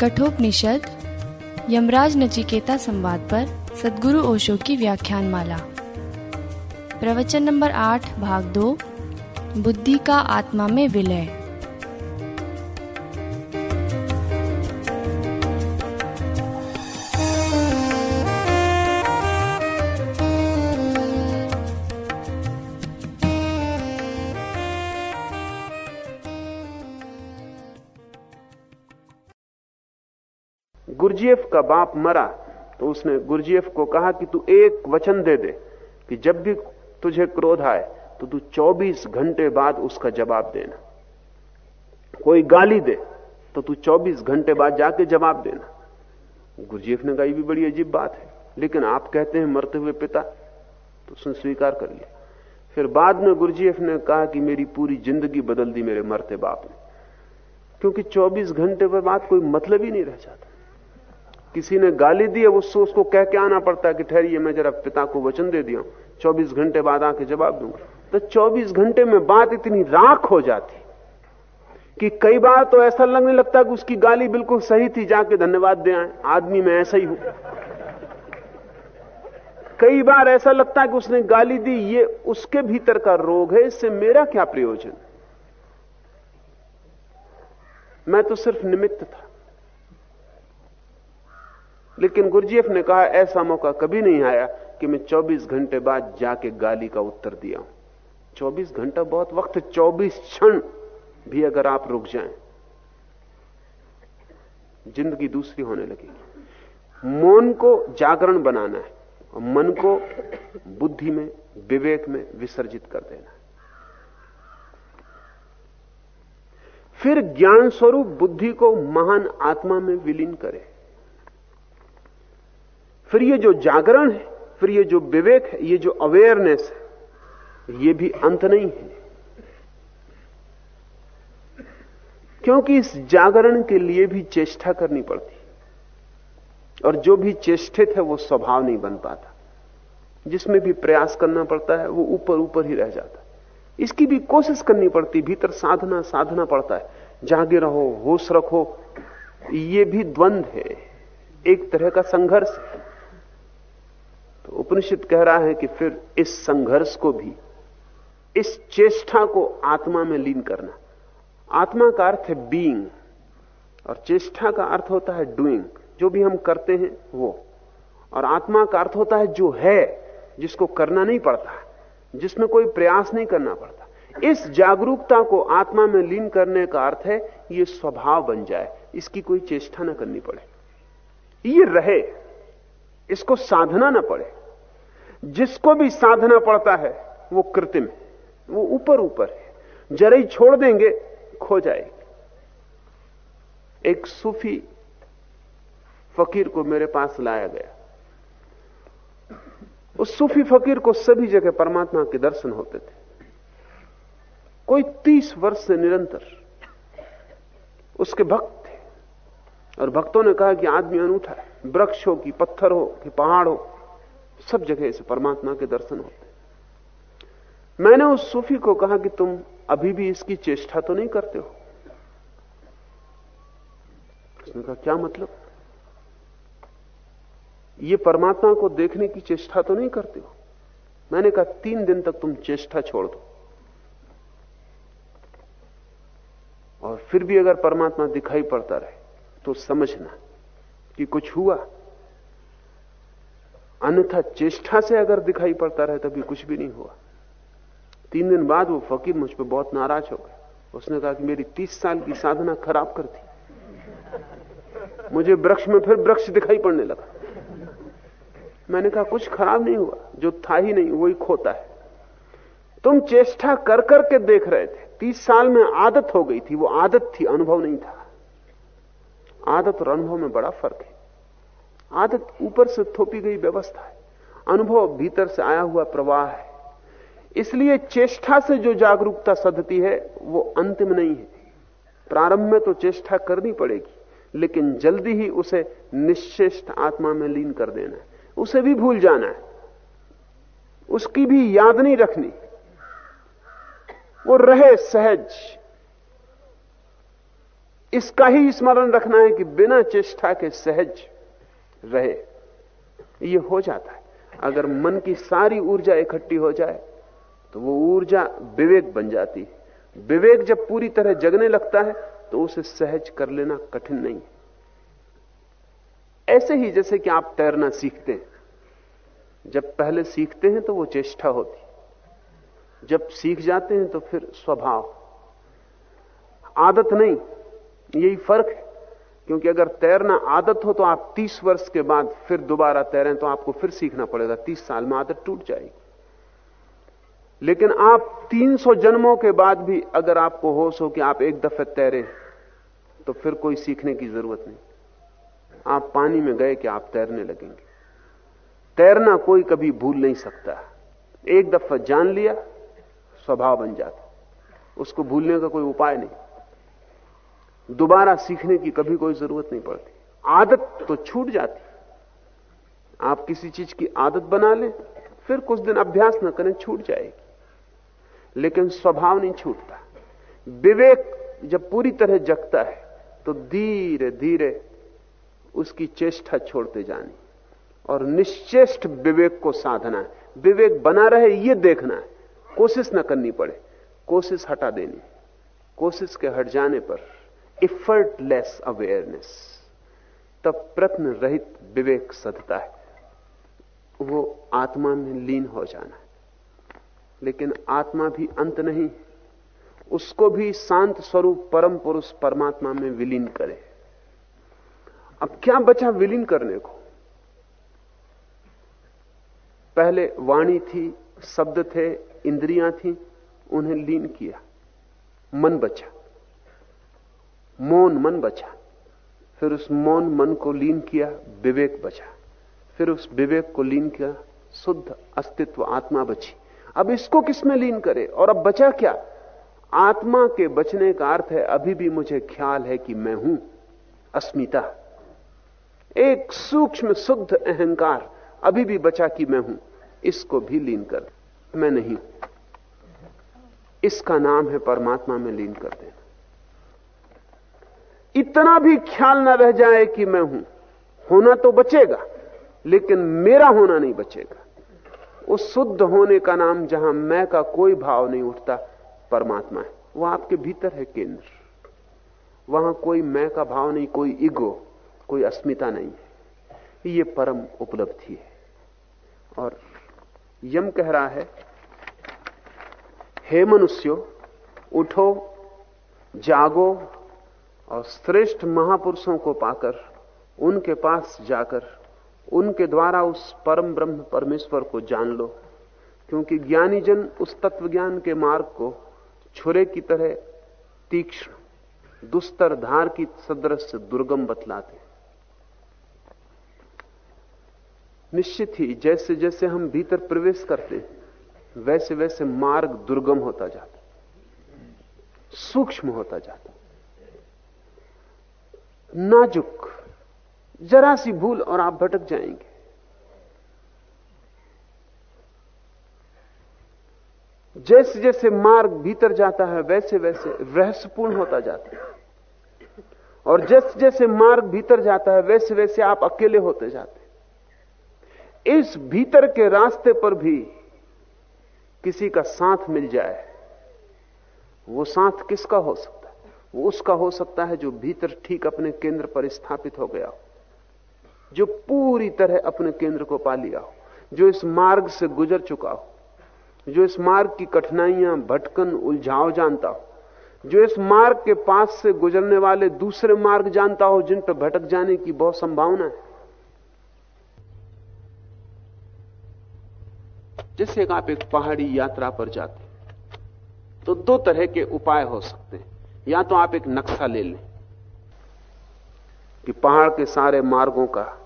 कठोपनिषद यमराज नचिकेता संवाद पर सदगुरु ओशो की व्याख्यान माला प्रवचन नंबर आठ, भाग दो, बुद्धि का आत्मा में विलय। गुरजीएफ का बाप मरा तो उसने गुरजीएफ को कहा कि तू एक वचन दे दे कि जब भी तुझे क्रोध आए तो तू 24 घंटे बाद उसका जवाब देना। कोई गाली दे तो तू 24 घंटे बाद जाके जवाब देना। गुरजीएफ ने कहा भी बड़ी अजीब बात है, लेकिन आप कहते हैं मरते हुए पिता तो उसने स्वीकार कर लिया। फिर बाद में गुरजीएफ ने कहा कि मेरी पूरी ज़िंदगी बदल दी मेरे मरते बाप ने, क्योंकि 24 घंटे पर बाद कोई मतलब ही नहीं रह जाता। किसी ने गाली दी है उससे उसको कह के आना पड़ता है कि ठहरिए, मैं जरा पिता को वचन दे दिया। चौबीस घंटे बाद आके जवाब दूँगा। तो 24 घंटे में बात इतनी राख हो जाती कि कई बार तो ऐसा लगने लगता कि उसकी गाली बिल्कुल सही थी, जाके धन्यवाद दे आए। आदमी मैं ऐसा ही हूँ। कई बार ऐसा लगता है कि उसने गाली दी, ये उसके भीतर का रोग है, इससे मेरा क्या प्रयोजन? मैं तो सिर्फ़ निमित्त था। लेकिन गुरजीएफ ने कहा, ऐसा मौका कभी नहीं आया कि मैं 24 घंटे बाद जाके गाली का उत्तर दिया। हूँ 24 घंटा बहुत वक्त 24 क्षण भी अगर आप रुक जाएँ, ज़िंदगी दूसरी होने लगेगी। मौन को जागरण बनाना है, और मन को बुद्धि में, विवेक में विसर्जित कर देना फिर ज्ञान स्वरूप बुद्धि को महान आत्मा में विलीन करें। फिर ये जो जागरण है, फिर ये जो विवेक है, ये जो अवेयरनेस है, ये भी अंत नहीं है। क्योंकि इस जागरण के लिए भी चेष्टा करनी पड़ती। और जो भी चेष्टित है, वो स्वभाव नहीं बन पाता। जिसमें भी प्रयास करना पड़ता है, वो ऊपर ऊपर ही रह जाता। इसकी भी कोशिश करनी पड़ती, भीतर साधना साधना पड़ता है। जागे रहो, होश रखो, ये भी द्वंद है। एक तरह का संघर्ष है। तो उपनिषद कह रहा है कि फिर इस संघर्ष को भी, इस चेष्टा को आत्मा में लीन करना। आत्मा का अर्थ है बीइंग और चेष्टा का अर्थ होता है डूइंग जो भी हम करते हैं वो। और आत्मा का अर्थ होता है जो है, जिसको करना नहीं पड़ता, जिसमें कोई प्रयास नहीं करना पड़ता। इस जागरूकता को आत्मा में लीन करने का अर्थ है, ये स्वभाव बन जाए, इसकी कोई चेष्टा ना करनी पड़े। ये रहे, इसको साधना ना पड़े। जिसको भी साधना पड़ता है, वो कृत्रिम है। वो ऊपर ऊपर है। जरा ही छोड़ देंगे, खो जाएगी। एक सूफी फकीर को मेरे पास लाया गया। उस सूफी फकीर को सभी जगह परमात्मा के दर्शन होते थे। कोई तीस वर्ष से निरंतर उसके भक्त थे। और भक्तों ने कहा कि आदमी अनूठा है। वृक्ष हो कि पत्थर हो कि पहाड़ हो सब जगह इसे परमात्मा के दर्शन होते मैंने उस सूफी को कहा कि तुम अभी भी इसकी चेष्टा तो नहीं करते हो? उसने कहा, क्या मतलब? ये परमात्मा को देखने की चेष्टा तो नहीं करते हो? मैंने कहा, तीन दिन तक तुम चेष्टा छोड़ दो। और फिर भी अगर परमात्मा दिखाई पड़ता रहे तो समझना कि कुछ हुआ। अन्यथा चेष्टा से अगर दिखाई पड़ता रहे, तभी कुछ भी नहीं हुआ। तीन दिन बाद वो फकीर मुझ पर बहुत नाराज़ हो गए। उसने कहा कि मेरी तीस साल की साधना खराब कर दी। मुझे वृक्ष में फिर वृक्ष दिखाई पड़ने लगा। मैंने कहा, कुछ खराब नहीं हुआ, जो था ही नहीं, वही खोता है। तुम चेष्टा कर करके देख रहे थे। तीस साल में आदत हो गई थी, वो आदत थी, अनुभव नहीं था। आदत और अनुभव में बड़ा फ़र्क है। आदत ऊपर से थोपी गई व्यवस्था है। अनुभव भीतर से आया हुआ प्रवाह है। इसलिए चेष्टा से जो जागरूकता सदती है, वो अंतिम नहीं है। प्रारंभ में तो चेष्टा करनी पड़ेगी, लेकिन जल्दी ही उसे निश्चेष्ट आत्मा में लीन कर देना है। उसे भी भूल जाना है। उसकी भी याद नहीं रखनी। वो रहे सहज। इसका ही स्मरण रखना है कि बिना चेष्टा के सहज रहे। ये हो जाता है। अगर मन की सारी ऊर्जा इकट्ठी हो जाए तो वो ऊर्जा विवेक बन जाती है। विवेक जब पूरी तरह जगने लगता है तो उसे सहज कर लेना कठिन नहीं ऐसे ही जैसे कि आप तैरना सीखते हैं। जब पहले सीखते हैं तो वो चेष्टा होती जब सीख जाते हैं तो फिर स्वभाव। आदत नहीं, यही फ़र्क है। क्योंकि अगर तैरना आदत हो तो आप 30 वर्ष के बाद फिर दोबारा तैरें तो आपको फिर सीखना पड़ेगा। 30 साल में आदत टूट जाएगी। लेकिन आप 300 जन्मों के बाद भी अगर आपको होश हो कि आप एक दफे तैरे तो फिर कोई सीखने की ज़रूरत नहीं। आप पानी में गए कि आप तैरने लगेंगे। तैरना कोई कभी भूल नहीं सकता। एक दफ़ा जान लिया, स्वभाव बन जाता। उसको भूलने का कोई उपाय नहीं। दोबारा सीखने की कभी कोई ज़रूरत नहीं पड़ती। आदत तो छूट जाती। आप किसी चीज़ की आदत बना लें, फिर कुछ दिन अभ्यास न करें, छूट जाएगी। लेकिन स्वभाव नहीं छूटता। विवेक जब पूरी तरह जगता है तो धीरे धीरे उसकी चेष्टा छोड़ते जानी। और निश्चेष्ट विवेक को साधना है। विवेक बना रहे, ये देखना है। कोशिश न करनी पड़े, कोशिश हटा देनी। कोशिश के हट जाने पर इफर्टलेस अवेयरनेस तब प्रत्न रहित विवेक सदता है। वो आत्मा में लीन हो जाना है। लेकिन आत्मा भी अंत नहीं उसको भी शांत स्वरूप परम पुरुष परमात्मा में विलीन करे। अब क्या बचा विलीन करने को? पहले वाणी थी, शब्द थे, इंद्रियाँ थी, उन्हें लीन किया। मन बचा। मौन मन बचा। फिर उस मौन मन को लीन किया, विवेक बचा। फिर उस विवेक को लीन किया, शुद्ध अस्तित्व, आत्मा बची। अब इसको किसमें लीन करे और अब बचा क्या? आत्मा के बचने का अर्थ है, अभी भी मुझे ख्याल है कि मैं हूँ अस्मिता। एक सूक्ष्म शुद्ध अहंकार अभी भी बचा कि मैं हूँ, इसको भी लीन कर मैं नहीं इसका नाम है परमात्मा में लीन कर देना। इतना भी ख्याल ना रह जाए कि मैं हूँ। होना तो बचेगा, लेकिन मेरा होना नहीं बचेगा। उस शुद्ध होने का नाम जहाँ मैं का कोई भाव नहीं उठता, परमात्मा है। वह आपके भीतर है केंद्र। वहाँ कोई मैं का भाव नहीं, कोई इगो कोई अस्मिता नहीं है। ये परम उपलब्धि है। और यम कह रहा है, हे मनुष्यो, उठो, जागो और श्रेष्ठ महापुरुषों को पाकर, उनके पास जाकर, उनके द्वारा उस परम ब्रह्म परमेश्वर को जान लो। क्योंकि ज्ञानी जन उस तत्व ज्ञान के मार्ग को छुरे की तरह तीक्ष्ण, दुस्तर धार की सदृश दुर्गम बतलाते निश्चित ही जैसे जैसे हम भीतर प्रवेश करते हैं, वैसे वैसे मार्ग दुर्गम होता जाता सूक्ष्म होता जाता नाजुक। जरा सी भूल और आप भटक जाएँगे। जैसे जैसे मार्ग भीतर जाता है वैसे वैसे रहस्यपूर्ण होता जाता है। और जैसे जैसे मार्ग भीतर जाता है वैसे वैसे आप अकेले होते जाते हैं। इस भीतर के रास्ते पर भी किसी का साथ मिल जाए, वो साथ किसका हो सकता वो उसका हो सकता है जो भीतर ठीक अपने केंद्र पर स्थापित हो गया हो, जो पूरी तरह अपने केंद्र को पा लिया हो, जो इस मार्ग से गुजर चुका हो, जो इस मार्ग की कठिनाइयाँ, भटकन, उलझाव जानता हो, जो इस मार्ग के पास से गुजरने वाले दूसरे मार्ग जानता हो, जिन पर भटक जाने की बहुत संभावना है। जैसे आप एक पहाड़ी यात्रा पर जाते तो दो तरह के उपाय हो सकते हैं। या तो आप एक नक्शा ले लें कि पहाड़ के सारे मार्गों का,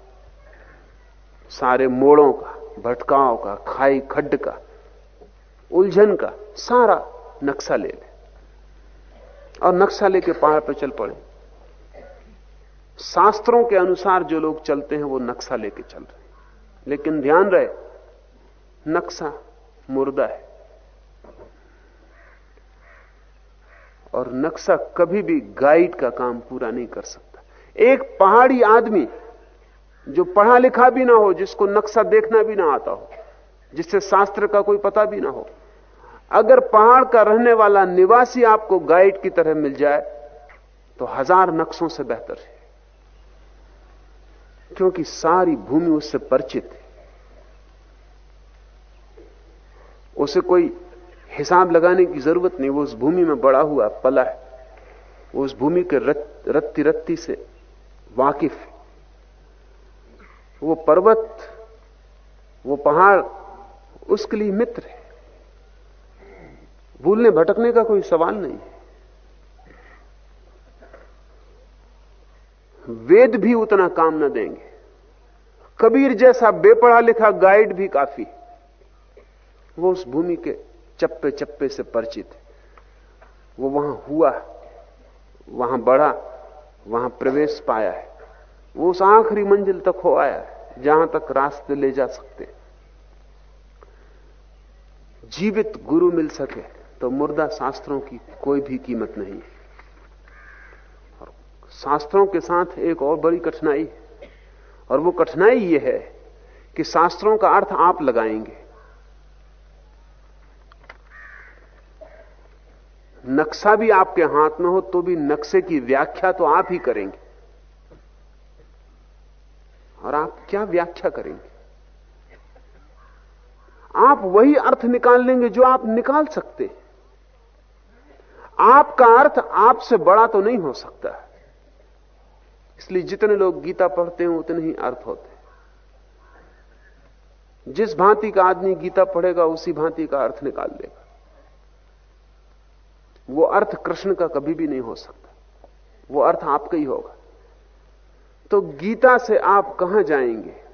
सारे मोड़ों का, भटकाव का, खाई खड्ड का, उलझन का सारा नक्शा ले लें। और नक्शा लेके पहाड़ पर चल पड़े। शास्त्रों के अनुसार जो लोग चलते हैं वो नक्शा लेके चल रहे हैं। लेकिन ध्यान रहे, नक्शा मुर्दा है। और नक्शा कभी भी गाइड का काम पूरा नहीं कर सकता। एक पहाड़ी आदमी जो पढ़ा लिखा भी ना हो, जिसको नक्शा देखना भी ना आता हो, जिससे शास्त्र का कोई पता भी ना हो, अगर पहाड़ का रहने वाला निवासी आपको गाइड की तरह मिल जाए तो हज़ार नक्शों से बेहतर है। क्योंकि सारी भूमि उससे परिचित है। उसे कोई हिसाब लगाने की ज़रूरत नहीं वो उस भूमि में बड़ा हुआ पला है। वो उस भूमि के रत, रत्ती रत्ती से वाकिफ है। वो पर्वत वो पहाड़ उसके लिए मित्र है। भूलने भटकने का कोई सवाल नहीं वेद भी उतना काम न देंगे। कबीर जैसा बेपढ़ा लिखा गाइड भी काफ़ी वो उस भूमि के चप्पे चप्पे से परिचित है। वो वहाँ हुआ, वहाँ बढ़ा, वहाँ प्रवेश पाया है। वो उस आखिरी मंजिल तक हो आया है, जहाँ तक रास्ते ले जा सकते जीवित गुरु मिल सके तो मुर्दा शास्त्रों की कोई भी कीमत नहीं और शास्त्रों के साथ एक और बड़ी कठिनाई है। और वो कठिनाई ये है कि शास्त्रों का अर्थ आप लगाएँगे। नक्शा भी आपके हाथ में हो तो भी नक्शे की व्याख्या तो आप ही करेंगे। और आप क्या व्याख्या करेंगे? आप वही अर्थ निकाल लेंगे जो आप निकाल सकते हैं। आपका अर्थ आपसे बड़ा तो नहीं हो सकता। इसलिए जितने लोग गीता पढ़ते हैं, उतने ही अर्थ होते हैं। जिस भांति का आदमी गीता पढ़ेगा, उसी भांति का अर्थ निकाल लेगा। वो अर्थ कृष्ण का कभी भी नहीं हो सकता। वो अर्थ आपका ही होगा। तो गीता से आप कहाँ जाएँगे?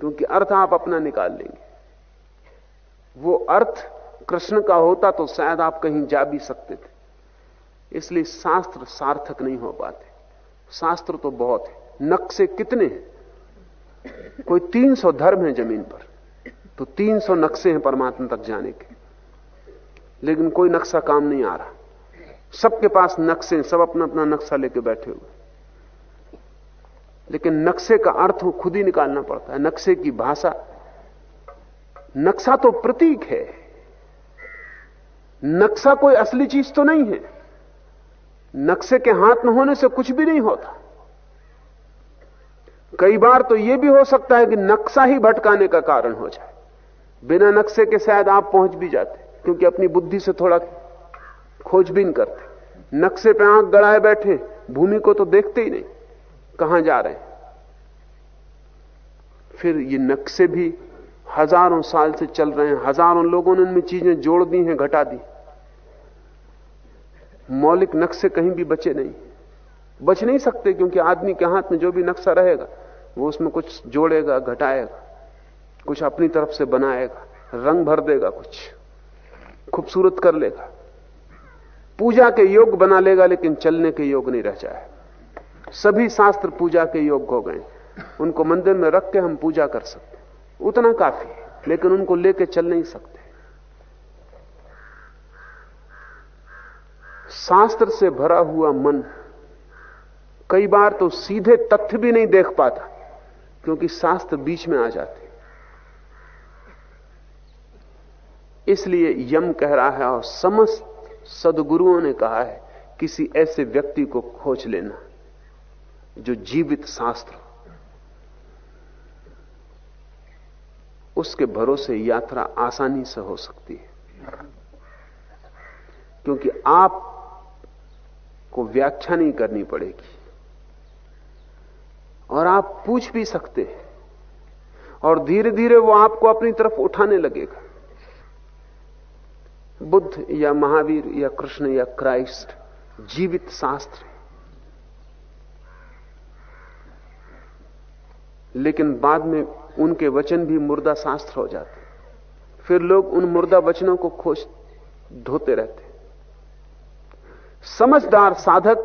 क्योंकि अर्थ आप अपना निकाल लेंगे। वो अर्थ कृष्ण का होता तो शायद आप कहीं जा भी सकते थे। इसलिए शास्त्र सार्थक नहीं हो पाते। शास्त्र तो बहुत है। नक्शे कितने हैं? कोई 300 धर्म है ज़मीन पर। तो 300 नक्शे हैं परमात्मा तक जाने के। लेकिन कोई नक्शा काम नहीं आ रहा। सबके पास नक्शे, सब अपना अपना नक्शा लेके बैठे हुए। लेकिन नक्शे का अर्थ खुद ही निकालना पड़ता है। नक्शे की भाषा, नक्शा तो प्रतीक है। नक्शा कोई असली चीज़ तो नहीं है। नक्शे के हाथ में होने से कुछ भी नहीं होता। कई बार तो यह भी हो सकता है कि नक्शा ही भटकाने का कारण हो जाए। बिना नक्शे के शायद आप पहुँच भी जाते। क्योंकि अपनी बुद्धि से थोड़ा खोजबीन करते। नक्शे पे आँख गड़ाए बैठे, भूमि को तो देखते ही नहीं, कहाँ जा रहे हैं? फिर ये नक्शे भी हज़ारों साल से चल रहे हैं, हज़ारों लोगों ने इनमें चीज़ें जोड़ दी हैं, घटा दी। मौलिक नक्शे कहीं भी बचे नहीं। बच नहीं सकते, क्योंकि आदमी के हाथ में जो भी नक्शा रहेगा, वो उसमें कुछ जोड़ेगा, घटाएगा, कुछ अपनी तरफ़ से बनाएगा, रंग भर देगा कुछ। खूबसूरत कर लेगा। पूजा के योग बना लेगा, लेकिन चलने के योग नहीं रह जाए। सभी शास्त्र पूजा के योग हो गए। उनको मंदिर में रख के हम पूजा कर सकते उतना काफ़ी लेकिन उनको लेके चल नहीं सकते। शास्त्र से भरा हुआ मन कई बार तो सीधे तथ्य भी नहीं देख पाता, क्योंकि शास्त्र बीच में आ जाते इसलिए यम कह रहा है और समस्त सदगुरुओं ने कहा है, किसी ऐसे व्यक्ति को खोज लेना, जो जीवित शास्त्र उसके भरोसे यात्रा आसानी से हो सकती है। क्योंकि आप को व्याख्या नहीं करनी पड़ेगी। और आप पूछ भी सकते हैं। और धीरे धीरे वो आपको अपनी तरफ़ उठाने लगेगा। बुद्ध या महावीर या कृष्ण या क्राइस्ट जीवित शास्त्र लेकिन बाद में उनके वचन भी मुर्दा शास्त्र हो जाते फिर लोग उन मुर्दा वचनों को खोज धोते रहते समझदार साधक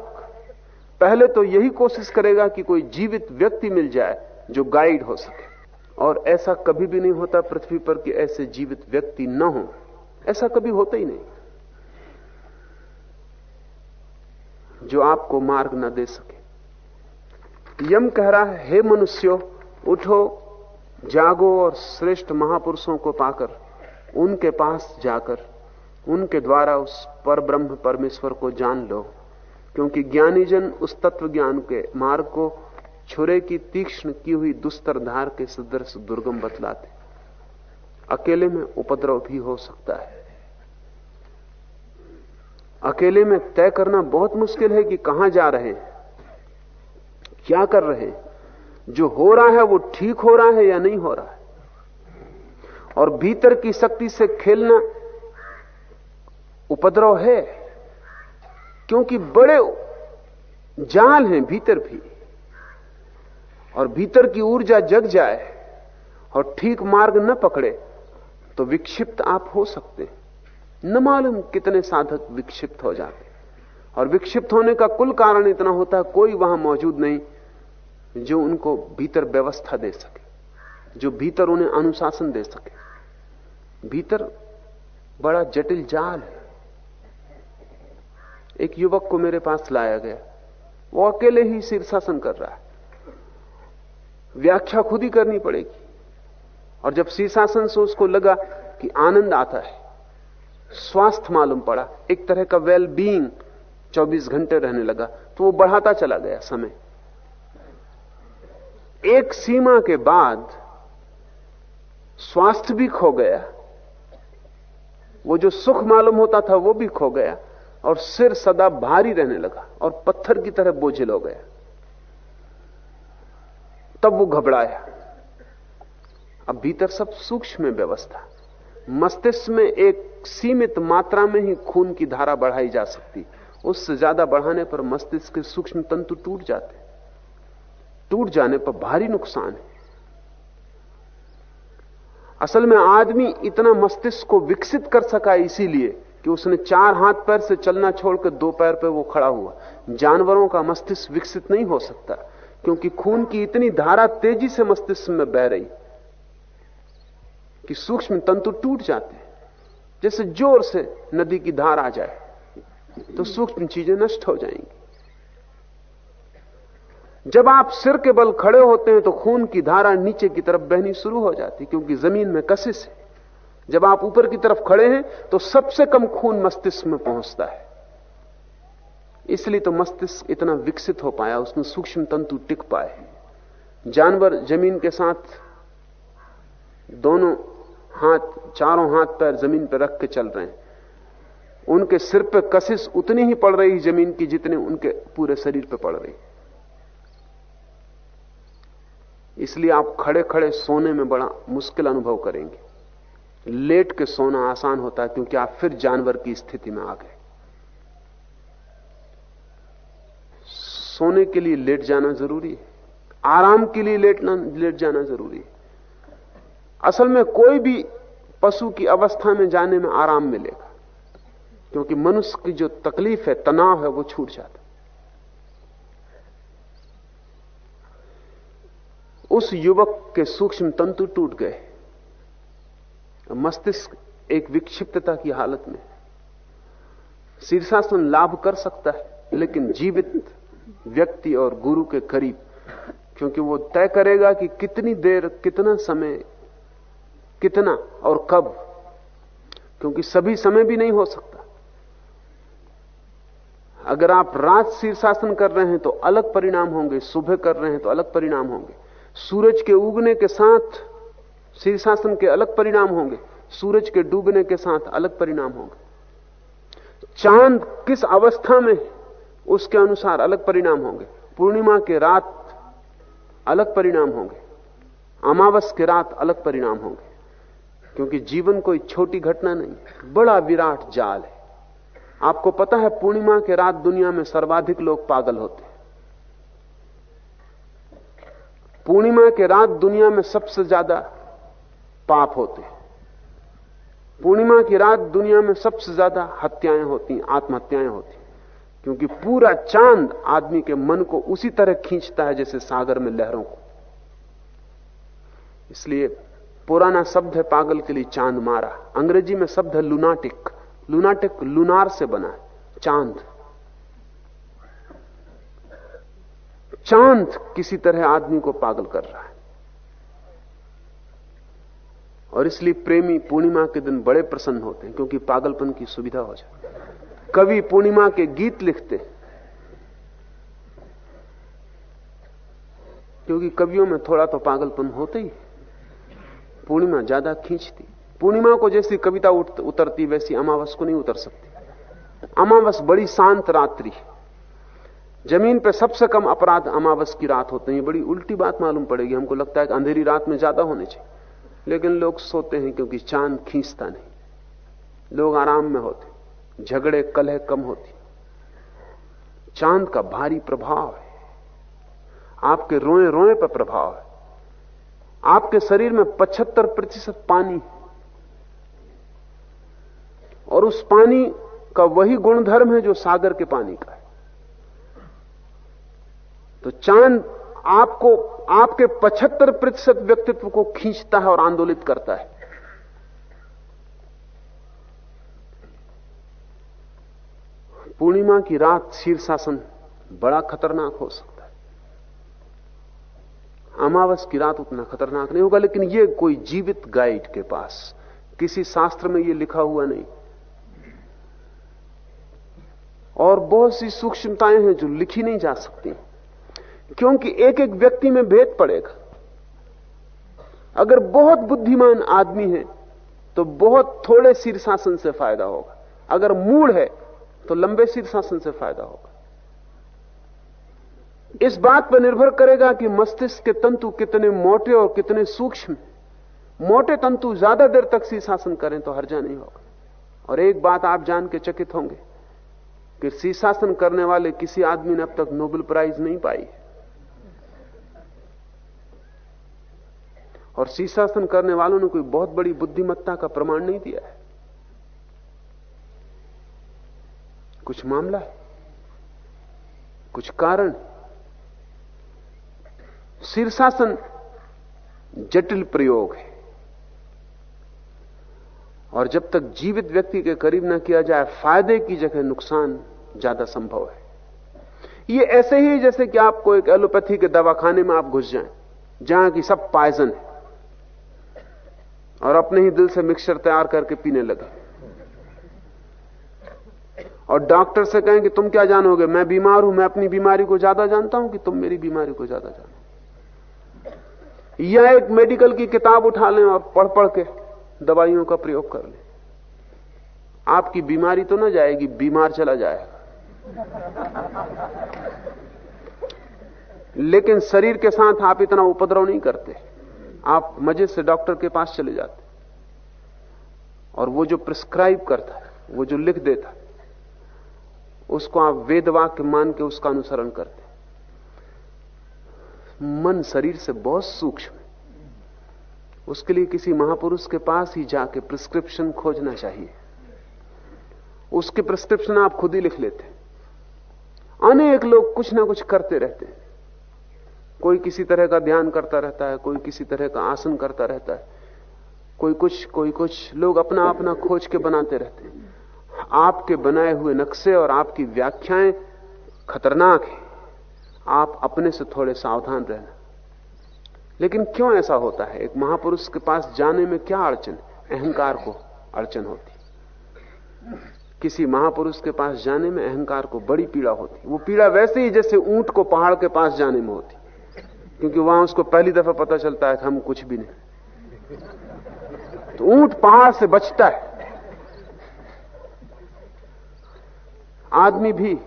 पहले तो यही कोशिश करेगा कि कोई जीवित व्यक्ति मिल जाए जो गाइड हो सके। और ऐसा कभी भी नहीं होता पृथ्वी पर कि ऐसे जीवित व्यक्ति न हो। ऐसा कभी होता ही नहीं। जो आपको मार्ग न दे सके। यम कह रहा है, हे मनुष्यों, उठो, जागो और श्रेष्ठ महापुरुषों को पाकर, उनके पास जाकर, उनके द्वारा उस पर ब्रह्म परमेश्वर को जान लो, क्योंकि ज्ञानी जन उस तत्व ज्ञान के मार्ग को छुरे की तीक्ष्ण की हुई दुस्तर धार के सदृश दुर्गम बतलाते अकेले में उपद्रव भी हो सकता है। अकेले में तय करना बहुत मुश्किल है कि कहाँ जा रहे हैं, क्या कर रहे हैं। जो हो रहा है वो ठीक हो रहा है या नहीं हो रहा है। और भीतर की शक्ति से खेलना उपद्रव है, क्योंकि बड़े जाल हैं भीतर भी। और भीतर की ऊर्जा जग जाए और ठीक मार्ग न पकड़े तो विक्षिप्त आप हो सकते न मालूम कितने साधक विक्षिप्त हो जाते और विक्षिप्त होने का कुल कारण इतना होता है, कोई वहाँ मौजूद नहीं जो उनको भीतर व्यवस्था दे सके, जो भीतर उन्हें अनुशासन दे सके। भीतर बड़ा जटिल जाल है। एक युवक को मेरे पास लाया गया। वो अकेले ही शीर्षासन कर रहा है। व्याख्या खुद ही करनी पड़ेगी। और जब शीर्षासन से उसको लगा कि आनंद आता है, स्वास्थ्य मालूम पड़ा, एक तरह का वेल बीइंग 24 घंटे रहने लगा तो वो बढ़ाता चला गया समय। एक सीमा के बाद स्वास्थ्य भी खो गया, वो जो सुख मालूम होता था वो भी खो गया, और सिर सदा भारी रहने लगा, और पत्थर की तरह बोझिल हो गया। तब वो घबराया। अब भीतर सब सूक्ष्म में व्यवस्था। मस्तिष्क में एक सीमित मात्रा में ही खून की धारा बढ़ाई जा सकती। उससे ज़्यादा बढ़ाने पर मस्तिष्क के सूक्ष्म तंतु टूट जाते। टूट जाने पर भारी नुकसान है। असल में आदमी इतना मस्तिष्क को विकसित कर सका इसीलिए कि उसने चार हाथ पैर से चलना छोड़कर दो पैर पर वो खड़ा हुआ। जानवरों का मस्तिष्क विकसित नहीं हो सकता, क्योंकि खून की इतनी धारा तेज़ी से मस्तिष्क में बह रही। कि सूक्ष्म तंतु टूट जाते हैं। जैसे ज़ोर से नदी की धार आ जाए तो सूक्ष्म चीज़ें नष्ट हो जाएँगी। जब आप सिर के बल खड़े होते हैं तो खून की धारा नीचे की तरफ़ बहनी शुरू हो जाती क्योंकि ज़मीन में कशिश है। जब आप ऊपर की तरफ़ खड़े हैं तो सबसे कम खून मस्तिष्क में पहुँचता है। इसलिए तो मस्तिष्क इतना विकसित हो पाया, उसमें सूक्ष्म तंतु टिक पाए जानवर ज़मीन के साथ दोनों हाथ, चारों हाथ पैर ज़मीन पर रख के चल रहे हैं। उनके सिर पर कशिश उतनी ही पड़ रही ज़मीन की जितनी उनके पूरे शरीर पर पड़ रही। इसलिए आप खड़े खड़े सोने में बड़ा मुश्किल अनुभव करेंगे। लेट के सोना आसान होता है क्योंकि आप फिर जानवर की स्थिति में आ गए। सोने के लिए लेट जाना ज़रूरी है। आराम के लिए लेटना, लेट जाना ज़रूरी है। असल में कोई भी पशु की अवस्था में जाने में आराम मिलेगा। क्योंकि मनुष्य की जो तकलीफ़ है, तनाव है, वो छूट जाता उस युवक के सूक्ष्म तंतु टूट गए। मस्तिष्क एक विक्षिप्तता की हालत में शीर्षासन लाभ कर सकता है, लेकिन जीवित व्यक्ति और गुरु के करीब, क्योंकि वो तय करेगा कि कितनी देर, कितना समय कितना और कब? क्योंकि सभी समय भी नहीं हो सकता। अगर आप रात शीर्षासन कर रहे हैं तो अलग परिणाम होंगे, सुबह कर रहे हैं तो अलग परिणाम होंगे। सूरज के उगने के साथ शीर्षासन के अलग परिणाम होंगे, सूरज के डूबने के साथ अलग परिणाम होंगे। चाँद किस अवस्था में उसके अनुसार अलग परिणाम होंगे। पूर्णिमा के रात अलग परिणाम होंगे, अमावस के रात अलग परिणाम होंगे। क्योंकि जीवन कोई छोटी घटना नहीं, बड़ा विराट जाल है। आपको पता है, पूर्णिमा के रात दुनिया में सर्वाधिक लोग पागल होते हैं। पूर्णिमा के रात दुनिया में सबसे ज़्यादा पाप होते हैं। पूर्णिमा की रात दुनिया में सबसे ज़्यादा हत्याएँ होती आत्महत्याएँ होती क्योंकि पूरा चाँद आदमी के मन को उसी तरह खींचता है जैसे सागर में लहरों को। इसलिए पुराना शब्द है पागल के लिए चाँद मारा। अंग्रेज़ी में शब्द है लुनाटिक लुनाटिक लुनार से बना है। चाँद। चाँद किसी तरह आदमी को पागल कर रहा है। और इसलिए प्रेमी पूर्णिमा के दिन बड़े प्रसन्न होते हैं, क्योंकि पागलपन की सुविधा हो जाती कवि पूर्णिमा के गीत लिखते क्योंकि कवियों में थोड़ा तो पागलपन होते ही। पूर्णिमा ज़्यादा खींचती। पूर्णिमा को जैसी कविता उतरती, वैसी अमावस को नहीं उतर सकती। अमावस बड़ी शांत रात्रि ज़मीन पर सबसे कम अपराध अमावस की रात होते हैं। बड़ी उल्टी बात मालूम पड़ेगी। हमको लगता है कि अंधेरी रात में ज़्यादा होने चाहिए। लेकिन लोग सोते हैं क्योंकि चाँद खींचता नहीं। लोग आराम में होते झगड़े, कलह कम होती चाँद का भारी प्रभाव है। आपके रोए रोए पर प्रभाव है। आपके शरीर में 75 प्रतिशत पानी और उस पानी का वही गुणधर्म है जो सागर के पानी का है। तो चाँद आपको, आपके 75 प्रतिशत व्यक्तित्व को खींचता है और आंदोलित करता है। पूर्णिमा की रात शीर्षासन बड़ा खतरनाक हो सकता अमावस की रात उतना खतरनाक नहीं होगा, लेकिन यह कोई जीवित गाइड के पास, किसी शास्त्र में यह लिखा हुआ नहीं। और बहुत सी सूक्ष्मताएँ हैं जो लिखी नहीं जा सकती, क्योंकि एक एक व्यक्ति में भेद पड़ेगा। अगर बहुत बुद्धिमान आदमी है तो बहुत थोड़े शीर्षासन से फ़ायदा होगा। अगर मूड है तो लंबे शीर्षासन से फ़ायदा होगा। इस बात पर निर्भर करेगा कि मस्तिष्क के तंतु कितने मोटे और कितने सूक्ष्म मोटे तंतु ज़्यादा देर तक शीर्षासन करें तो हर्जा नहीं होगा। और एक बात आप जान के चकित होंगे कि शीर्षासन करने वाले किसी आदमी ने अब तक नोबेल प्राइज नहीं पाई और शीर्षासन करने वालों ने कोई बहुत बड़ी बुद्धिमत्ता का प्रमाण नहीं दिया है। कुछ मामला है, कुछ कारण शीर्षासन जटिल प्रयोग है। और जब तक जीवित व्यक्ति के करीब ना किया जाए, फ़ायदे की जगह नुकसान ज़्यादा संभव है। ये ऐसे ही जैसे कि आपको एक एलोपैथी के दवाखाने में आप घुस जाएँ, जहाँ की सब पायजन है, और अपने ही दिल से मिक्सचर तैयार करके पीने लगे। और डॉक्टर से कहें कि तुम क्या जानोगे, मैं बीमार हूँ, मैं अपनी बीमारी को ज़्यादा जानता हूँ कि तुम मेरी बीमारी को ज़्यादा जानो या एक मेडिकल की किताब उठा लें और पढ़ पढ़ के दवाइयों का प्रयोग कर लें। आपकी बीमारी तो ना जाएगी, बीमार चला जाएगा। लेकिन शरीर के साथ आप इतना उपद्रव नहीं करते। आप मज़े से डॉक्टर के पास चले जाते। और वो जो प्रिस्क्राइब करता है, वो जो लिख देता है, उसको आप वेद वाक्य मान के उसका अनुसरण करते मन शरीर से बहुत सूक्ष्म है। उसके लिए किसी महापुरुष के पास ही जाके प्रिस्क्रिप्शन खोजना चाहिए। उसके प्रिस्क्रिप्शन आप खुद ही लिख लेते अनेक लोग कुछ ना कुछ करते रहते हैं। कोई किसी तरह का ध्यान करता रहता है, कोई किसी तरह का आसन करता रहता है। कोई कुछ कोई कुछ लोग अपना अपना खोज के बनाते रहते हैं। आपके बनाए हुए नक्शे और आपकी व्याख्याएँ खतरनाक है। आप अपने से थोड़े सावधान रहना। लेकिन क्यों ऐसा होता है? एक महापुरुष के पास जाने में क्या अड़चन अहंकार को अड़चन होती। किसी महापुरुष के पास जाने में अहंकार को बड़ी पीड़ा होती। वो पीड़ा वैसे ही जैसे ऊँट को पहाड़ के पास जाने में होती। क्योंकि वहाँ उसको पहली दफ़ा पता चलता है कि हम कुछ भी नहीं। तो ऊँट पहाड़ से बचता है। आदमी भी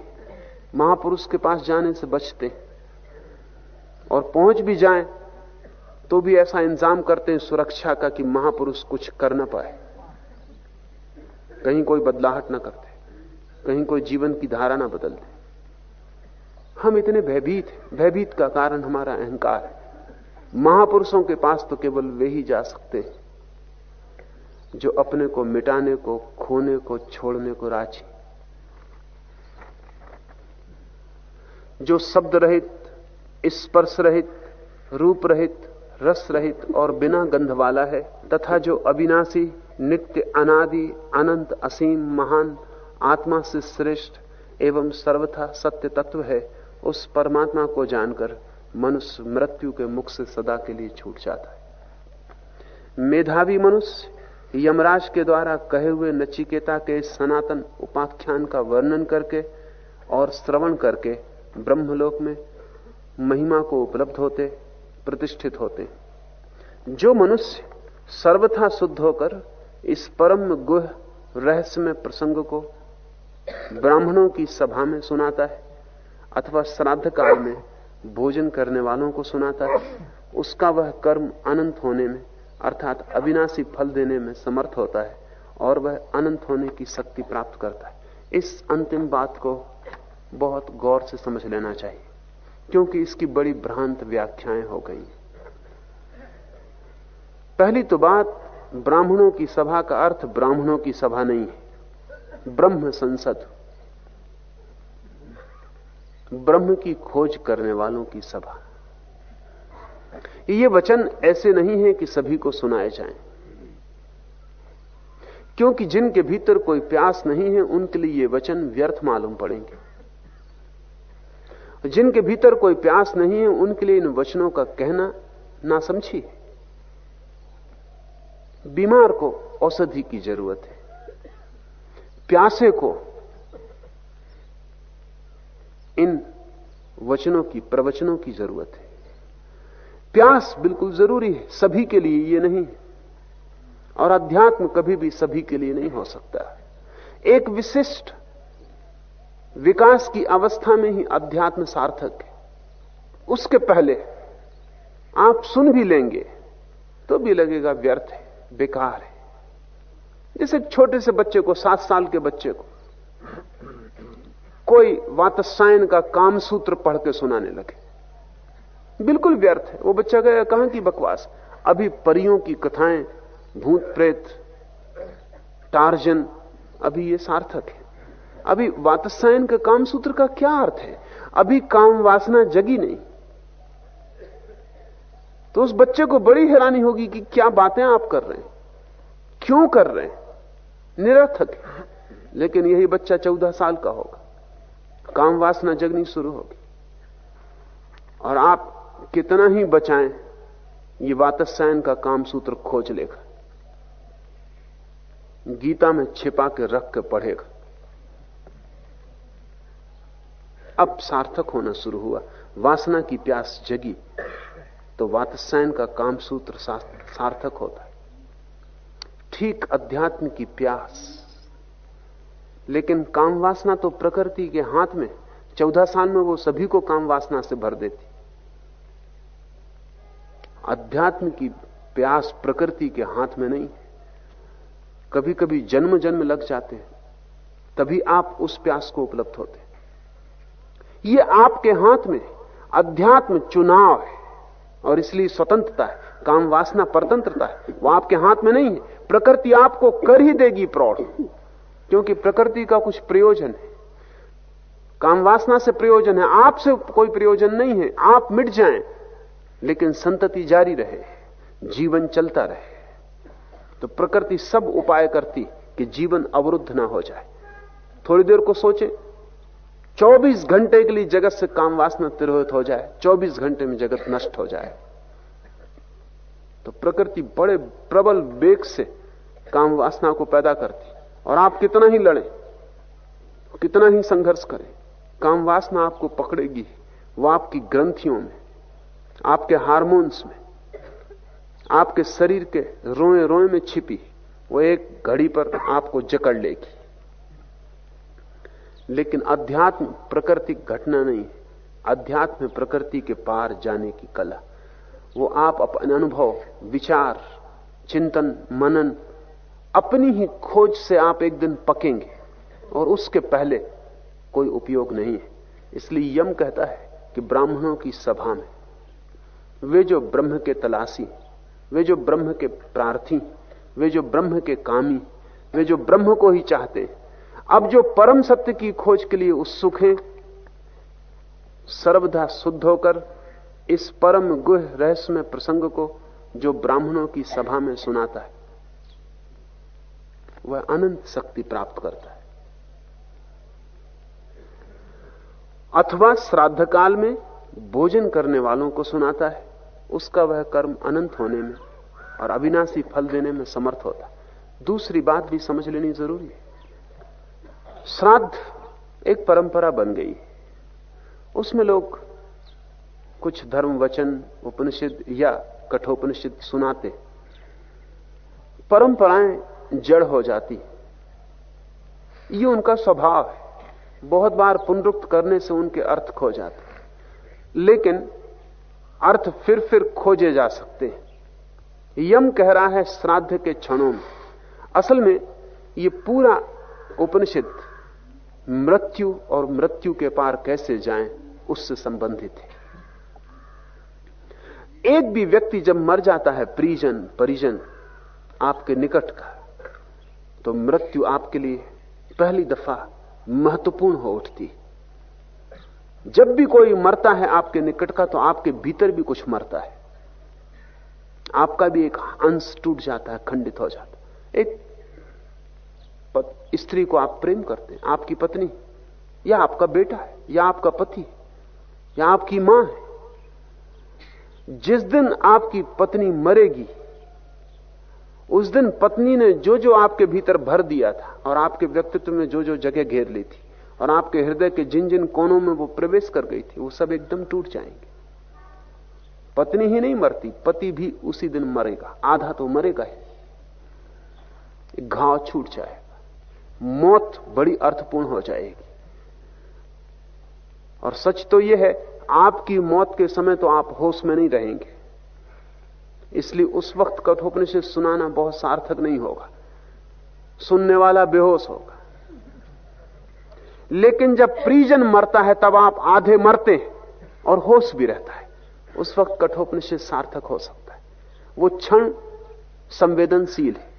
महापुरुष के पास जाने से बचते और पहुँच भी जाएँ तो भी ऐसा इंतज़ाम करते हैं सुरक्षा का कि महापुरुष कुछ कर ना पाए। कहीं कोई बदलाहट ना करते, कहीं कोई जीवन की धारा ना बदल दे। हम इतने भयभीत भयभीत का कारण हमारा अहंकार है। महापुरुषों के पास तो केवल वे ही जा सकते हैं, जो अपने को मिटाने को, खोने को, छोड़ने को राज़ी। जो शब्द रहित, स्पर्श रहित, रूप रहित, रस रहित और बिना गंध वाला है, तथा जो अविनाशी, नित्य, अनादि, अनंत, असीम, महान, आत्मा से श्रेष्ठ एवं सर्वथा सत्य तत्व है, उस परमात्मा को जानकर मनुष्य मृत्यु के मुख से सदा के लिए छूट जाता है। मेधावी मनुष्य यमराज के द्वारा कहे हुए नचिकेता के सनातन उपाख्यान का वर्णन करके और श्रवण करके ब्रह्मलोक में महिमा को उपलब्ध होते, प्रतिष्ठित होते। जो मनुष्य सर्वथा शुद्ध होकर इस परम गुह रहस्यमय प्रसंग को ब्राह्मणों की सभा में सुनाता है, अथवा श्राद्ध काल में भोजन करने वालों को सुनाता है, उसका वह कर्म अनंत होने में, अर्थात अविनाशी फल देने में समर्थ होता है, और वह अनंत होने की शक्ति प्राप्त करता है। इस अंतिम बात को बहुत गौर से समझ लेना चाहिए, क्योंकि इसकी बड़ी भ्रांत व्याख्याएँ हो गई। पहली तो बात, ब्राह्मणों की सभा का अर्थ ब्राह्मणों की सभा नहीं है, ब्रह्म संसद। ब्रह्म की खोज करने वालों की सभा। ये वचन ऐसे नहीं है कि सभी को सुनाए जाएँ, क्योंकि जिनके भीतर कोई प्यास नहीं है, उनके लिए ये वचन व्यर्थ मालूम पड़ेंगे। जिनके भीतर कोई प्यास नहीं है उनके लिए इन वचनों का कहना ना समझी बीमार को औषधि की ज़रूरत है। प्यासे को इन वचनों की, प्रवचनों की ज़रूरत है। प्यास बिल्कुल ज़रूरी है, सभी के लिए ये नहीं और अध्यात्म कभी भी सभी के लिए नहीं हो सकता। एक विशिष्ट विकास की अवस्था में ही अध्यात्म सार्थक है। उसके पहले आप सुन भी लेंगे तो भी लगेगा व्यर्थ है, बेकार है। जैसे छोटे से बच्चे को, सात साल के बच्चे को, कोई वातसायन का काम सूत्र पढ़ के सुनाने लगे। बिल्कुल व्यर्थ है। वो बच्चा गया कहाँ की बकवास? अभी परियों की कथाएँ, भूत प्रेत, टार्जन, अभी ये सार्थक है। अभी वातसायन के काम सूत्र का क्या अर्थ है? अभी काम वासना जगी नहीं। तो उस बच्चे को बड़ी हैरानी होगी कि क्या बातें आप कर रहे हैं। क्यों कर रहे हैं? निरर्थक लेकिन यही बच्चा चौदह साल का होगा। काम वासना जगनी शुरू होगी। और आप कितना ही बचाएँ, ये वातसायन का काम सूत्र खोज लेगा। गीता में छिपा के रख के पढ़ेगा। अब सार्थक होना शुरू हुआ। वासना की प्यास जगी तो वातसायन का काम सूत्र सार्थक होता ठीक अध्यात्म की प्यास। लेकिन काम वासना तो प्रकृति के हाथ में, चौदह साल में वो सभी को काम वासना से भर देती। अध्यात्म की प्यास प्रकृति के हाथ में नहीं कभी कभी जन्म जन्म लग जाते हैं, तभी आप उस प्यास को उपलब्ध होते ये आपके हाथ में अध्यात्म चुनाव है। और इसलिए स्वतंत्रता है। काम वासना परतंत्रता है। वो आपके हाथ में नहीं है। प्रकृति आपको कर ही देगी प्रौढ़। क्योंकि प्रकृति का कुछ प्रयोजन है। काम वासना से प्रयोजन है। आपसे कोई प्रयोजन नहीं है। आप मिट जाएँ। लेकिन संतति जारी रहे। जीवन चलता रहे। तो प्रकृति सब उपाय करती कि जीवन अवरुद्ध ना हो जाए। थोड़ी देर को सोचे। 24 घंटे के लिए जगत से काम वासना तिरोहित हो जाए 24 घंटे में जगत नष्ट हो जाए। तो प्रकृति बड़े प्रबल वेग से काम वासना को पैदा करती। और आप कितना ही लड़ें, कितना ही संघर्ष करें, काम वासना आपको पकड़ेगी वो आपकी ग्रंथियों में, आपके हार्मोन्स में, आपके शरीर के रोए रोए में छिपी, वो एक घड़ी पर आपको जकड़ लेगी। लेकिन अध्यात्म प्रकृति घटना नहीं अध्यात्म प्रकृति के पार जाने की कला। वो आप अपने अनुभव, विचार, चिंतन, मनन, अपनी ही खोज से आप एक दिन पकेंगे और उसके पहले कोई उपयोग नहीं है। इसलिए यम कहता है कि ब्राह्मणों की सभा में वे जो ब्रह्म के तलाशी, वे जो ब्रह्म के प्रार्थी, वे जो ब्रह्म के कामी, वे जो ब्रह्म को ही चाहते हैं अब जो परम सत्य की खोज के लिए उत्सुक हैं सर्वधा शुद्ध होकर इस परम गुह रहस्यमय प्रसंग को जो ब्राह्मणों की सभा में सुनाता है, वह अनंत शक्ति प्राप्त करता है। अथवा श्राद्ध काल में भोजन करने वालों को सुनाता है, उसका वह कर्म अनंत होने में और अविनाशी फल देने में समर्थ होता है। दूसरी बात भी समझ लेनी ज़रूरी है। श्राद्ध एक परंपरा बन गई। उसमें लोग कुछ धर्म वचन, उपनिषद या कठोपनिषद सुनाते। परंपराएँ जड़ हो जाती। ये उनका स्वभाव है। बहुत बार पुनरुक्त करने से उनके अर्थ खो जाते। लेकिन अर्थ फिर फिर खोजे जा सकते हैं। यम कह रहा है श्राद्ध के क्षणों में। असल में ये पूरा उपनिषद मृत्यु और मृत्यु के पार कैसे जाएँ, उससे संबंधित है। एक भी व्यक्ति जब मर जाता है, परिजन परिजन, आपके निकट का तो मृत्यु आपके लिए पहली दफ़ा महत्वपूर्ण हो उठती जब भी कोई मरता है आपके निकट का तो आपके भीतर भी कुछ मरता है। आपका भी एक अंश टूट जाता है, खंडित हो जाता है। एक स्त्री को आप प्रेम करते हैं, आपकी पत्नी, या आपका बेटा है, या आपका पति या आपकी माँ है। जिस दिन आपकी पत्नी मरेगी, उस दिन पत्नी ने जो जो आपके भीतर भर दिया था, और आपके व्यक्तित्व में जो जो जगह घेर ली थी, और आपके हृदय के जिन जिन कोनों में वो प्रवेश कर गई थी, वो सब एकदम टूट जाएँगे। पत्नी ही नहीं मरती, पति भी उसी दिन मरेगा, आधा तो मरेगा ही। घाव छूट जाएगा मौत बड़ी अर्थपूर्ण हो जाएगी। और सच तो यह है, आपकी मौत के समय तो आप होश में नहीं रहेंगे। इसलिए उस वक्त कठोपनिषद सुनाना बहुत सार्थक नहीं होगा। सुनने वाला बेहोश होगा। लेकिन जब प्रिजन मरता है, तब आप आधे मरते हैं और होश भी रहता है। उस वक्त कठोपनिषद सार्थक हो सकता है। वो क्षण संवेदनशील है।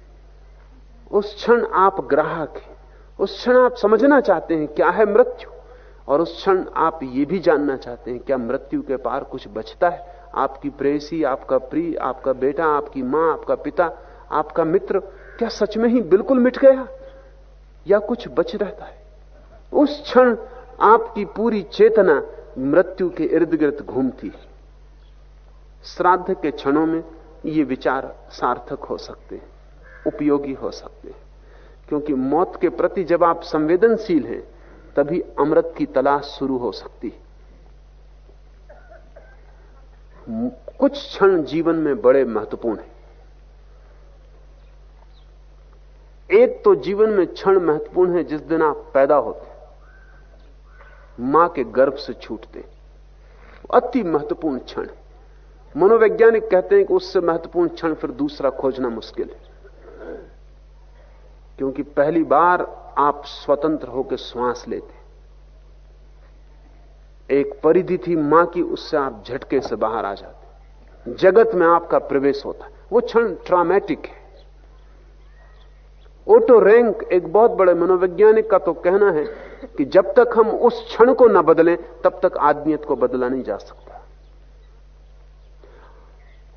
उस क्षण आप ग्राहक हैं। उस क्षण आप समझना चाहते हैं क्या है मृत्यु। और उस क्षण आप ये भी जानना चाहते हैं क्या मृत्यु के पार कुछ बचता है। आपकी प्रेसी, आपका प्रिय, आपका बेटा, आपकी माँ, आपका पिता, आपका मित्र, क्या सच में ही बिल्कुल मिट गया? या कुछ बच रहता है? उस क्षण आपकी पूरी चेतना मृत्यु के इर्द गिर्द घूमती है। श्राद्ध के क्षणों में ये विचार सार्थक हो सकते हैं। उपयोगी हो सकते हैं। क्योंकि मौत के प्रति जब आप संवेदनशील हैं, तभी अमृत की तलाश शुरू हो सकती है। कुछ क्षण जीवन में बड़े महत्वपूर्ण हैं। एक तो जीवन में क्षण महत्वपूर्ण है जिस दिन आप पैदा होते माँ के गर्भ से छूटते अति महत्वपूर्ण क्षण मनोवैज्ञानिक कहते हैं कि उससे महत्वपूर्ण क्षण फिर दूसरा खोजना मुश्किल है। क्योंकि पहली बार आप स्वतंत्र होकर श्वास लेते एक परिधि थी माँ की, उससे आप झटके से बाहर आ जाते जगत में आपका प्रवेश होता है। वो क्षण ट्रामेटिक है। ओटो रैंक एक बहुत बड़े मनोवैज्ञानिक का तो कहना है कि जब तक हम उस क्षण को न बदलें, तब तक आदमियत को बदला नहीं जा सकता।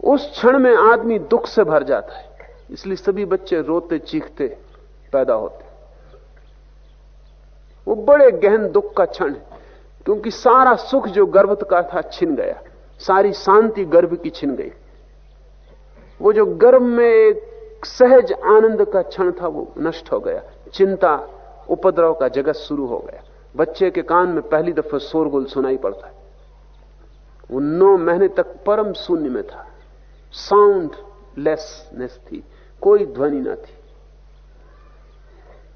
उस क्षण में आदमी दुख से भर जाता है। इसलिए सभी बच्चे रोते चीखते पैदा होते वो बड़े गहन दुख का क्षण है, क्योंकि सारा सुख जो गर्भ का था छिन गया, सारी शांति गर्भ की छिन गई। वो जो गर्भ में एक सहज आनंद का क्षण था, वो नष्ट हो गया। चिंता, उपद्रव का जगत शुरू हो गया। बच्चे के कान में पहली दफ़ा शोरगुल सुनाई पड़ता है। वो नौ महीने तक परम शून्य में था। साउंड लेसनेस थी, कोई ध्वनि ना थी।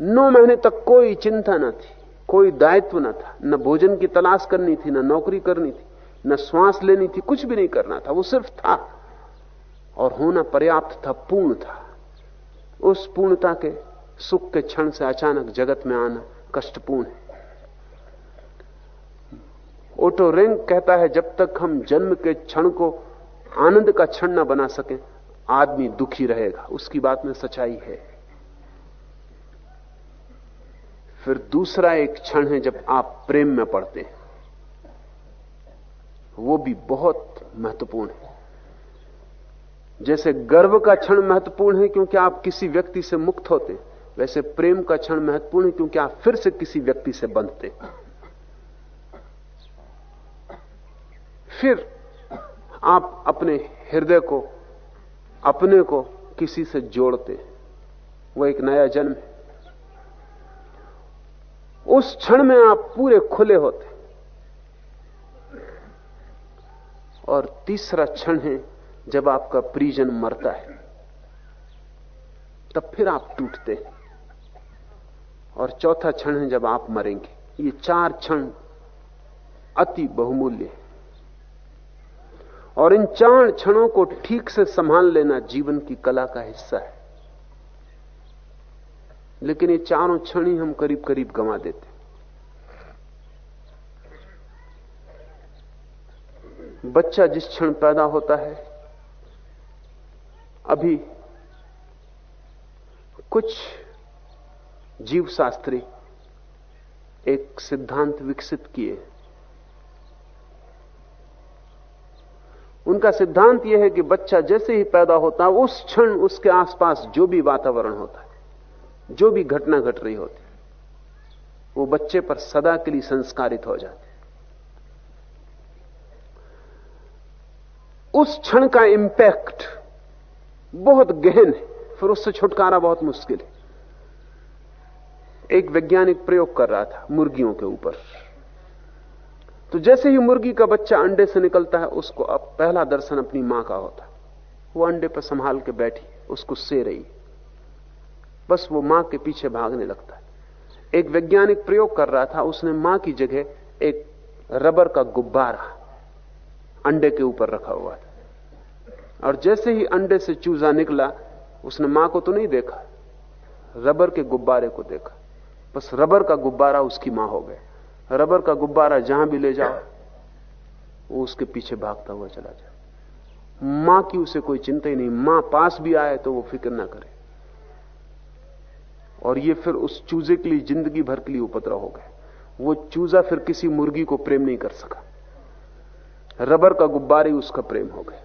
नौ महीने तक कोई चिंता न थी, कोई दायित्व न था। न भोजन की तलाश करनी थी, न नौकरी करनी थी, न श्वास लेनी थी, कुछ भी नहीं करना था, वो सिर्फ़ था। और होना पर्याप्त था, पूर्ण था। उस पूर्णता के सुख के क्षण से अचानक जगत में आना कष्टपूर्ण है। ओटो रेंग कहता है, जब तक हम जन्म के क्षण को आनंद का क्षण न बना सके, आदमी दुखी रहेगा। उसकी बात में सच्चाई है। फिर दूसरा एक क्षण है जब आप प्रेम में पड़ते हैं। वो भी बहुत महत्वपूर्ण है। जैसे गर्व का क्षण महत्वपूर्ण है क्योंकि आप किसी व्यक्ति से मुक्त होते वैसे प्रेम का क्षण महत्वपूर्ण है क्योंकि आप फिर से किसी व्यक्ति से बंधते फिर आप अपने हृदय को, अपने को किसी से जोड़ते वो एक नया जन्म है। उस क्षण में आप पूरे खुले होते। और तीसरा क्षण है जब आपका परिजन मरता है, तब फिर आप टूटते हैं। और चौथा क्षण है जब आप मरेंगे। ये चार क्षण अति बहुमूल्य है। और इन चार क्षणों को ठीक से संभाल लेना जीवन की कला का हिस्सा है। लेकिन ये चारों क्षण ही हम करीब करीब गंवा देते बच्चा जिस क्षण पैदा होता है, अभी कुछ जीवशास्त्री एक सिद्धांत विकसित किए उनका सिद्धांत यह है कि बच्चा जैसे ही पैदा होता है, उस क्षण उसके आसपास जो भी वातावरण होता है जो भी घटना घट रही होती, वो बच्चे पर सदा के लिए संस्कारित हो जाते। उस क्षण का इंपैक्ट बहुत गहन है, फिर उससे छुटकारा बहुत मुश्किल है। एक वैज्ञानिक प्रयोग कर रहा था मुर्गियों के ऊपर। तो जैसे ही मुर्गी का बच्चा अंडे से निकलता है, उसको अब पहला दर्शन अपनी माँ का होता। वो अंडे पर संभाल के बैठी, उसको से रही। बस वो माँ के पीछे भागने लगता है। एक वैज्ञानिक प्रयोग कर रहा था, उसने माँ की जगह एक रबर का गुब्बारा अंडे के ऊपर रखा हुआ था। और जैसे ही अंडे से चूजा निकला, उसने माँ को तो नहीं देखा, रबर के गुब्बारे को देखा। बस रबर का गुब्बारा उसकी माँ हो गया। रबर का गुब्बारा जहाँ भी ले जाओ, वो उसके पीछे भागता हुआ चला जाए। माँ की उसे कोई चिंता ही नहीं। माँ पास भी आए तो वो फ़िक्र ना करे। और ये फिर उस चूजे के लिए, ज़िंदगी भर के लिए उपद्रव हो गए। वो चूजा फिर किसी मुर्गी को प्रेम नहीं कर सका। रबर का गुब्बारे उसका प्रेम हो गया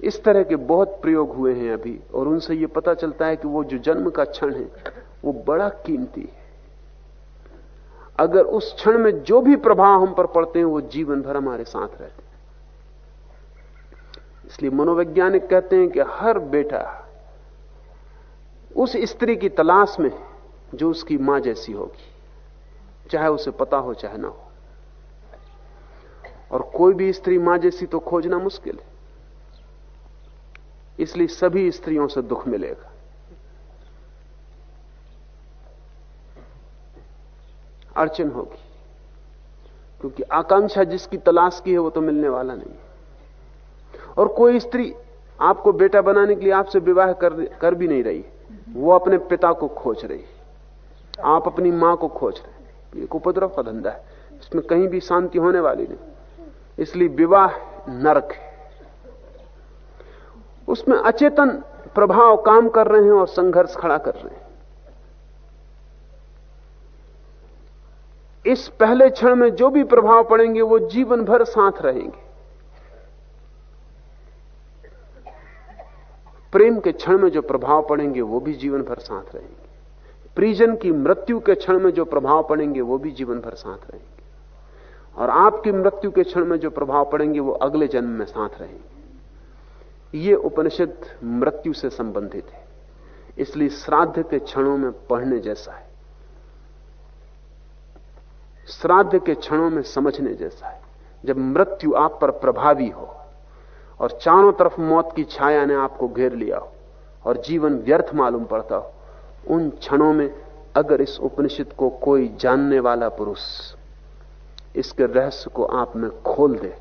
इस तरह के बहुत प्रयोग हुए हैं अभी, और उनसे यह पता चलता है कि वो जो जन्म का क्षण है, वो बड़ा कीमती है। अगर उस क्षण में जो भी प्रभाव हम पर पड़ते हैं, वो जीवन भर हमारे साथ रहते हैं। इसलिए मनोवैज्ञानिक कहते हैं कि हर बेटा उस स्त्री की तलाश में जो उसकी माँ जैसी होगी चाहे उसे पता हो चाहे ना हो। और कोई भी स्त्री माँ जैसी तो खोजना मुश्किल है। इसलिए सभी स्त्रियों से दुख मिलेगा। अड़चन होगी क्योंकि आकांक्षा जिसकी तलाश की है वो तो मिलने वाला नहीं और कोई स्त्री आपको बेटा बनाने के लिए आपसे विवाह कर, कर भी नहीं रही वो अपने पिता को खोज रही आप अपनी माँ को खोज रहे एक उपद्रव का धंधा है। इसमें कहीं भी शांति होने वाली नहीं। इसलिए विवाह नरक है। उसमें अचेतन प्रभाव काम कर रहे हैं और संघर्ष खड़ा कर रहे हैं। इस पहले क्षण में जो भी प्रभाव पड़ेंगे, वो जीवन भर साथ रहेंगे। प्रेम के क्षण में जो प्रभाव पड़ेंगे, वो भी जीवन भर साथ रहेंगे। प्रिजन की मृत्यु के क्षण में जो प्रभाव पड़ेंगे, वो भी जीवन भर साथ रहेंगे। और आपकी मृत्यु के क्षण में जो प्रभाव पड़ेंगे, वो अगले जन्म में साथ रहेंगे। ये उपनिषद मृत्यु से संबंधित है। इसलिए श्राद्ध के क्षणों में पढ़ने जैसा है। श्राद्ध के क्षणों में समझने जैसा है। जब मृत्यु आप पर प्रभावी हो और चारों तरफ़ मौत की छाया ने आपको घेर लिया हो और जीवन व्यर्थ मालूम पड़ता हो। उन क्षणों में अगर इस उपनिषद को कोई जानने वाला पुरुष इसके रहस्य को आप में खोल दे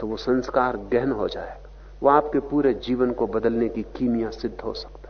तो वो संस्कार गहन हो जाएगा। वो आपके पूरे जीवन को बदलने की कीमिया सिद्ध हो सकती